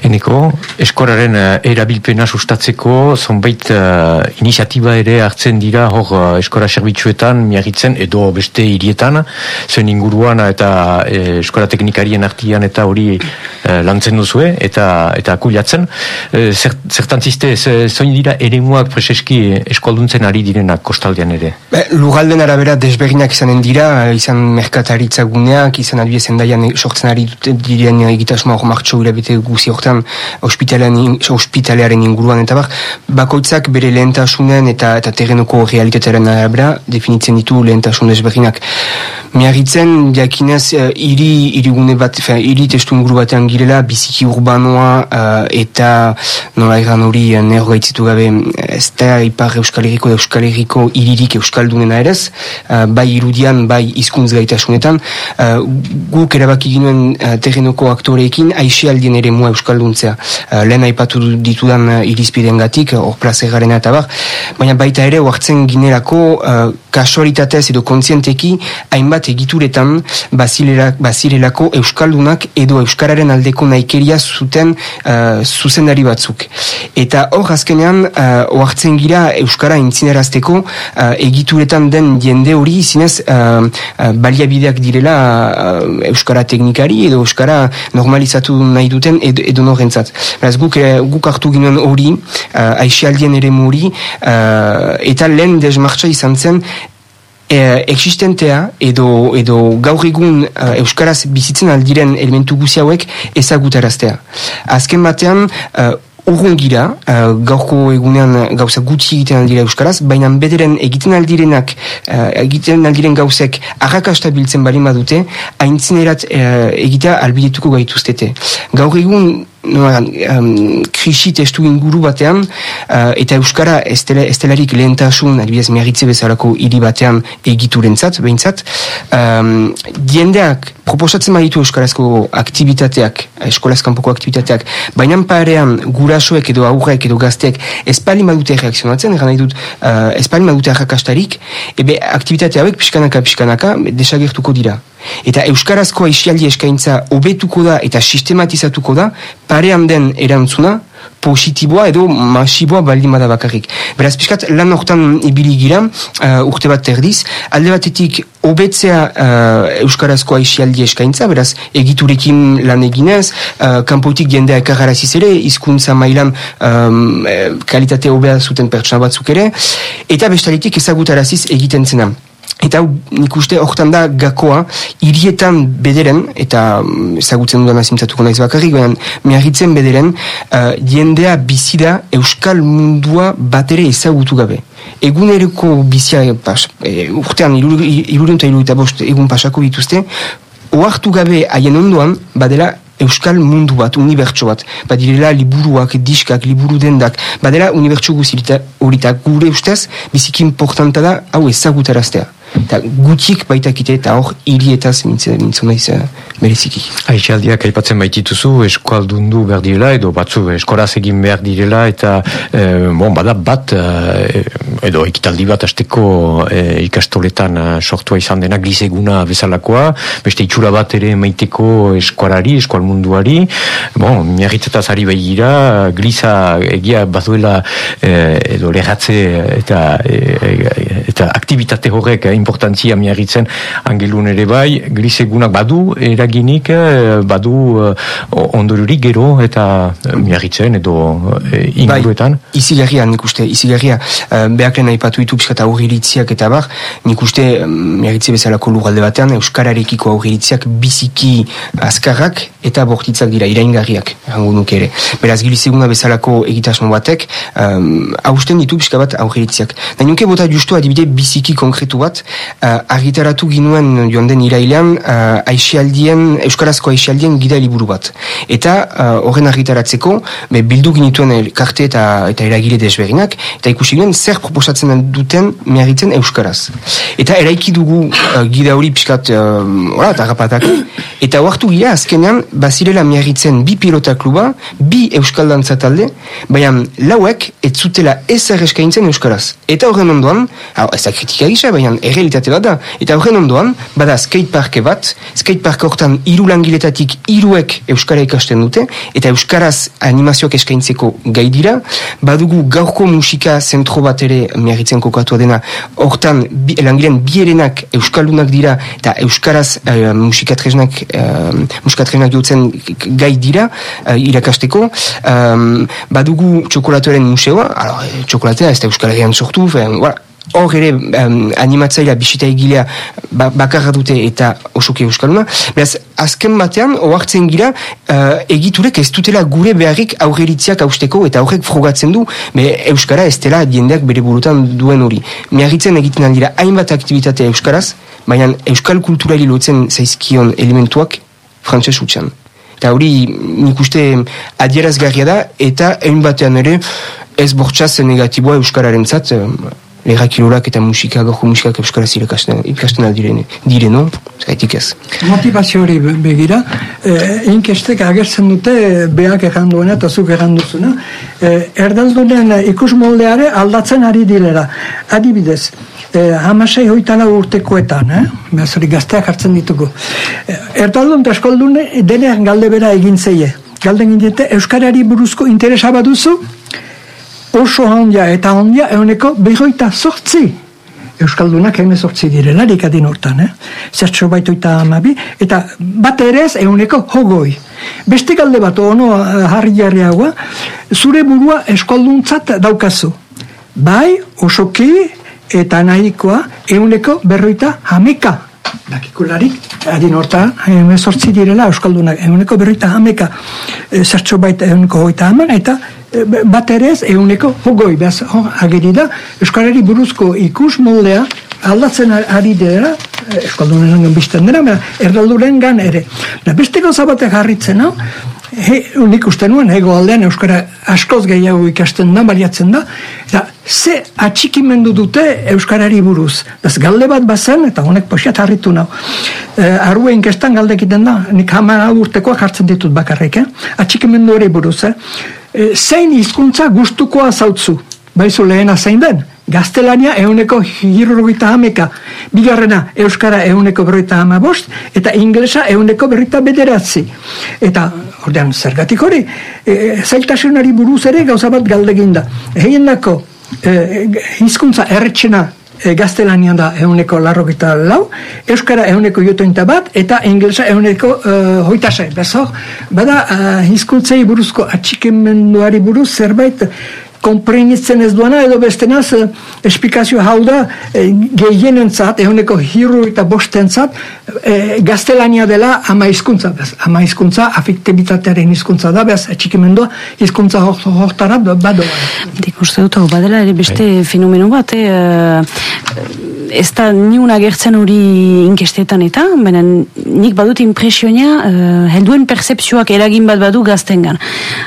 Eneko, eskoraren uh, erabilpena sustatzeko, zonbait uh, iniziatiba ere hartzen dira hor uh, eskora serbitzuetan, miagitzen, edo beste hirietan, zuen inguruan eta uh, eskora teknikarien artian eta hori eh, lantzen duzue eta eta kulatzen. Eh, zer, zertantziste, zoin dira ere preseski eskualduntzen ari direnak kostaldean ere? Be, lugalden arabera desberginak izanen dira, izan merkataritza guneak, izan adibidez endaian sortzen ari diren egitasmoa hor martxo irabete guzi horretan ospitalearen inguruan eta bar, bakoitzak bere lehentasunen eta eta terrenoko realitatearen arabera definitzen ditu lehentasun desberginak. Miagitzen, jakinez, uh, iri, irigune bat, fe, iri testu inguru batean girela, biziki urbanoa uh, eta nola egan hori uh, nero gaitzitu gabe ez da ipar euskal herriko da euskal herriko iririk euskaldunena erez, uh, bai irudian, bai izkuntz gaitasunetan, uh, guk erabaki ginuen uh, terrenoko aktoreekin aixialdien ere mua euskalduntzea. Uh, lehen aipatu ditudan uh, irizpiden gatik, hor plazegaren eta bar, baina baita ere, oartzen ginerako kasualitatez edo kontzienteki hainbat egituretan bazirelako euskaldunak edo euskararen aldeko naikeria zuten uh, zuzendari batzuk. Eta hor azkenean uh, oartzen gira euskara intzinerazteko uh, egituretan den jende hori zinez uh, uh, baliabideak direla uh, euskara teknikari edo euskara normalizatu nahi duten edo, edo norrentzat. Beraz guk, guk hartu ginen hori, uh, aixialdien ere hori, uh, eta lehen desmartza izan zen e, existentea edo, edo gaur egun uh, Euskaraz bizitzen aldiren elementu guzi hauek ezagutaraztea. Azken batean, uh, Urrun gira, uh, gaurko egunean gauza gutxi egiten aldira Euskaraz, baina bederen egiten aldirenak, uh, egiten aldiren gauzek arrakasta biltzen bali madute, haintzinerat uh, egitea albidetuko gaituztete. Gaur egun um, krisi testu inguru batean uh, eta Euskara estelarik lehentasun adibidez miarritze bezalako hiri batean egiturentzat, behintzat um, diendeak proposatzen baditu Euskarazko aktivitateak eskolazkanpoko aktivitateak baina parean gurasoek edo aurrek edo gazteek espalin badute reakzionatzen eran nahi dut uh, espalin badute arrakastarik ebe aktivitate hauek pixkanaka pixkanaka desagertuko dira. Eta Euskarazko aixialdi eskaintza hobetuko da eta sistematizatuko da parean den erantzuna positiboa edo masiboa baldin bada bakarrik. Beraz, piskat, lan hortan ibili gira, uh, urte bat terdiz, alde batetik hobetzea uh, Euskarazko aixialdi eskaintza, beraz, egiturekin lan eginez, uh, kanpoitik jendea ekarraraziz ere, izkuntza mailan um, kalitate hobea zuten pertsona batzuk ere, eta bestalitik ezagutaraziz egiten zenan. Eta nik uste hortan da gakoa, hirietan bederen, eta mm, ezagutzen dudan azimtzatuko naiz bakarrik, baina miarritzen bederen, uh, jendea bizida euskal mundua batere ezagutu gabe. Eguneroko bizia, pas, e, urtean, iruren eta bost egun pasako dituzte, oartu gabe haien ondoan, badela euskal mundu bat, unibertso bat, badirela liburuak, diskak, liburu dendak, badela unibertso guzilita horitak gure ustez, biziki importanta da, hau ezagutaraztea eta gutxik baitakite eta hor hirietaz mintzen naiz eh, bereziki. Aixaldiak aipatzen baitituzu eskualdundu behar direla edo batzu eskoraz egin behar direla eta e, bon, bada bat e, edo ekitaldi bat azteko e, ikastoletan sortua izan dena gliseguna bezalakoa, beste itxura bat ere maiteko eskuarari, eskual munduari, bon, miarritzataz ari begira, glisa egia bazuela e, edo lehatze eta e, eta aktivitate horrek importantzia miarritzen angelun ere bai, glisegunak badu eraginik, eh, badu uh, ondorurik gero eta uh, miarritzen edo uh, inguruetan. Bai, izigarria nik uste, izigarria uh, behakren aipatu ditu pixkat aurriritziak eta bar, nik uste miarritze bezalako lugalde batean, Euskararekiko aurriritziak biziki azkarrak eta bortitzak dira, iraingarriak, hango nuke ere. Beraz, gilizeguna bezalako egitasmo batek, um, hausten ditu pixka aurriritziak. Da nuke bota justu adibide biziki konkretu bat, uh, argitaratu ginuen joan den irailean uh, aixialdien, Euskarazko aixialdien gida liburu bat. Eta uh, horren argitaratzeko, be, bildu ginituen karte eta, eta eragile desberginak, eta ikusi ginen zer proposatzen duten miarritzen Euskaraz. Eta eraiki dugu uh, gida hori piskat, uh, eta eta huartu gira azkenean, bazirela miarritzen bi pilota kluba, bi Euskaldantza talde, baina lauek ez zutela ez eskaintzen Euskaraz. Eta horren ondoan, hau, ez da kritika gisa, baina errealitate bat da. Eta horren ondoan, bada skateparke bat, skatepark hortan iru langiletatik iruek Euskara ikasten dute, eta Euskaraz animazioak eskaintzeko gai dira, badugu gaurko musika zentro bat ere miarritzen kokatu dena, hortan bi, langilean bierenak Euskaldunak dira, eta Euskaraz uh, musika tresnak um, muskatrenak jotzen gai dira uh, irakasteko. Um, badugu txokolatoren museoa alors, eh, txokolatea ez da Euskal Herrian sortu fen, voilà, hor ere um, animatzailea bisita egilea ba, bakarra dute eta osoki euskaluna. Beraz, azken batean, oartzen gira, uh, egiturek ez dutela gure beharrik aurreritziak austeko eta horrek frogatzen du, be, euskara ez dela jendeak bere burutan duen hori. Miarritzen egiten aldira hainbat aktivitatea euskaraz, baina euskal kulturali lotzen zaizkion elementuak frantzes utxan. Eta hori nik uste adierazgarria da, eta hainbatean ere ez bortxaz negatiboa euskararen zat, Lerrak eta musika, gorko musikak euskaraz ikasten aldiren, dire, no? Zaitik ez. Motivazio hori begira, eh, inkestek agertzen dute beak erranduena eta zuk erranduzuna. Eh, erdaldunen ikus moldeare aldatzen ari dilera. Adibidez, eh, hamasei hoitala urtekoetan, eh? Bezori gazteak hartzen ditugu. Eh, erdaldun eta eskoldun denean galde bera egin zeie. Galden egin Euskarari buruzko interesa baduzu, oso handia eta handia euneko behoita sortzi. Euskaldunak eme sortzi direla, adin hortan, eh? Zertxo baitoita amabi, eta bat ere ez euneko hogoi. Beste galde bat, ono eh, harri jarriagoa, zure burua euskalduntzat daukazu. Bai, osoki eta nahikoa euneko berroita hameka. Dakikularik, adin hortan, eme sortzi direla, euskaldunak euneko berroita hameka, eh, zertxo baita euneko hoita haman, eta bat ere ez eguneko hogoi, behaz, ageri da, Euskarari buruzko ikus moldea aldatzen ari dira, Euskaldunen gengen bizten dira, erdalduren gan ere. Na, beste gauza batek harritzen, no? He, unik uste nuen, ego aldean Euskara askoz gehiago ikasten da, baliatzen da, eta ze atxikimendu dute Euskarari buruz. Das galde bat bazen, eta honek posiat harritu nau. E, arrue inkestan galdekiten da, nik hama urtekoak hartzen ditut bakarrik, eh? atxikimendu hori buruz, eh? E, zein hizkuntza gustukoa zautzu. Baizu lehena zein den? Gaztelania euneko hirurogita hameka, bigarrena euskara euneko berroita hama bost, eta inglesa euneko berroita bederatzi. Eta, ordean, zergatik hori, e, zailtasunari buruz ere gauza bat galdegin da. Egin dako, e, hizkuntza erretxena e, gaztelania da euneko larrokita lau, euskara euneko jotointa bat, eta inglesa euneko uh, hoitasai. Bezo, bada, uh, hizkuntzei buruzko atxikemenduari buruz zerbait komprenitzen ez duena edo bestenaz eh, esplikazio hau da eh, gehienen zat, eguneko hiru eta bosten zat, eh, gaztelania dela ama izkuntza, bez, ama izkuntza afektibitatearen izkuntza da, bez, etxikimendua izkuntza hortara bado. Dik uste dut, badela ere beste bai. fenomeno bat, eh, ez da niuna gertzen hori inkestetan eta, baina nik badut impresionia uh, helduen percepzioak eragin bat badu gaztengan.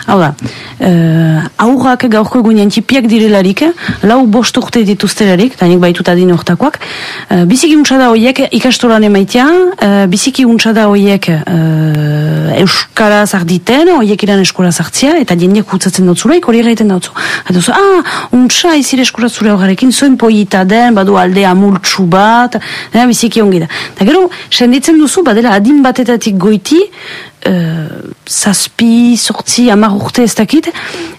Hau da, uh, aurrak gaurko egunean txipiak direlarik, lau bost urte dituztelarik, eta nik baitut adin hortakoak, uh, biziki da horiek ikastoran emaitea, uh, biziki da horiek uh, euskara zarditen, horiek iran eskola zartzia, eta jendeak kutsatzen dut zuraik, hori erraiten dut zu. Eta zu, ah, untsa izire eskola zure hogarekin, zoin poita den, badu alde amul multsu bat, dena biziki ongi da. Eta gero, senditzen duzu, badela adin batetatik goiti, uh, zazpi, sortzi, amar urte ez dakit,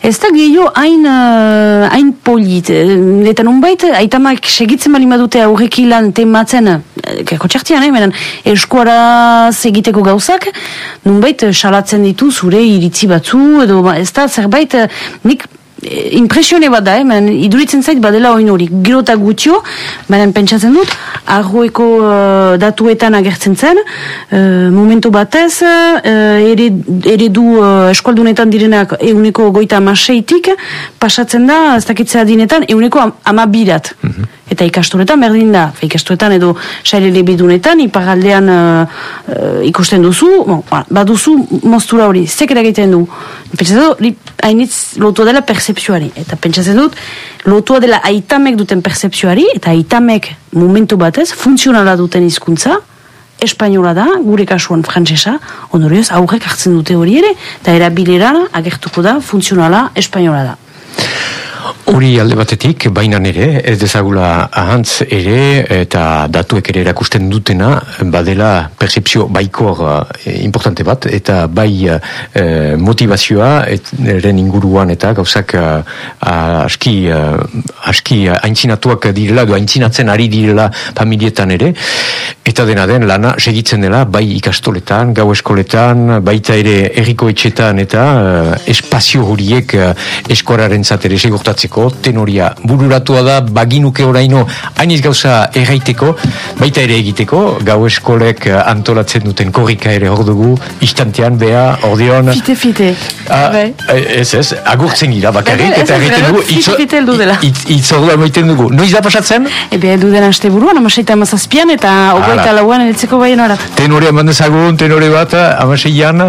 ez da gehiago hain, uh, polit. Eta nunbait, aitamak segitzen bali madute aurreki lan tematzen, kako txartian, eh, menan, eskuara segiteko gauzak, nunbait, salatzen ditu zure iritzi batzu, edo ez da zerbait, nik impresione bat da, eh? iduritzen zait badela oin hori, gero eta gutio, baina pentsatzen dut, argoeko uh, datuetan agertzen zen, uh, momentu batez, uh, ere, ere du uh, eskualdunetan direnak euneko goita amaseitik, pasatzen da, ez dakitzea dinetan, euneko amabirat. Mm Eta ikastoretan berdin da, ikastoretan edo sailele bidunetan, ipagaldean ikusten duzu, bon, ba, baduzu mostura hori, zekera egiten du. Pentsatzen dut, hainitz lotua dela percepzioari. Eta pentsatzen dut, lotua dela aitamek duten percepzioari, eta aitamek momentu batez, funtzionala duten hizkuntza, espainola da, gure kasuan frantsesa, ondorioz, aurrek hartzen dute hori ere, eta erabilera agertuko da, funtzionala espainola da. Hori alde batetik, baina ere, ez dezagula ahantz ere, eta datuek ere erakusten dutena, badela percepzio baikor eh, importante bat, eta bai eh, motivazioa, eren inguruan eta gauzak eh, aski, eh, aski haintzinatuak direla, edo haintzinatzen ari direla familietan ere, eta dena den lana segitzen dela, bai ikastoletan, gau eskoletan, baita ere erriko etxetan, eta espazio horiek eh, eskoraren zatere segurtatzeko, tenoria bururatua da, baginuke oraino, hainiz gauza erraiteko, baita ere egiteko, gau eskolek eh, antolatzen duten korrika ere hor dugu, istantean, bea, ordeon, Fite, fite. Ah, Bai. eh, ez ez, agurtzen gira bakarrik, eta egiten dugu, fite, fite heldu dela. itz- itzordua moiten dugu. Noiz da pasatzen? Ebe, edu den aste buruan, amaseita amazazpian, eta ogoita lauan elitzeko baien horat. Tenore eman dezagun, tenore bat, amaseian,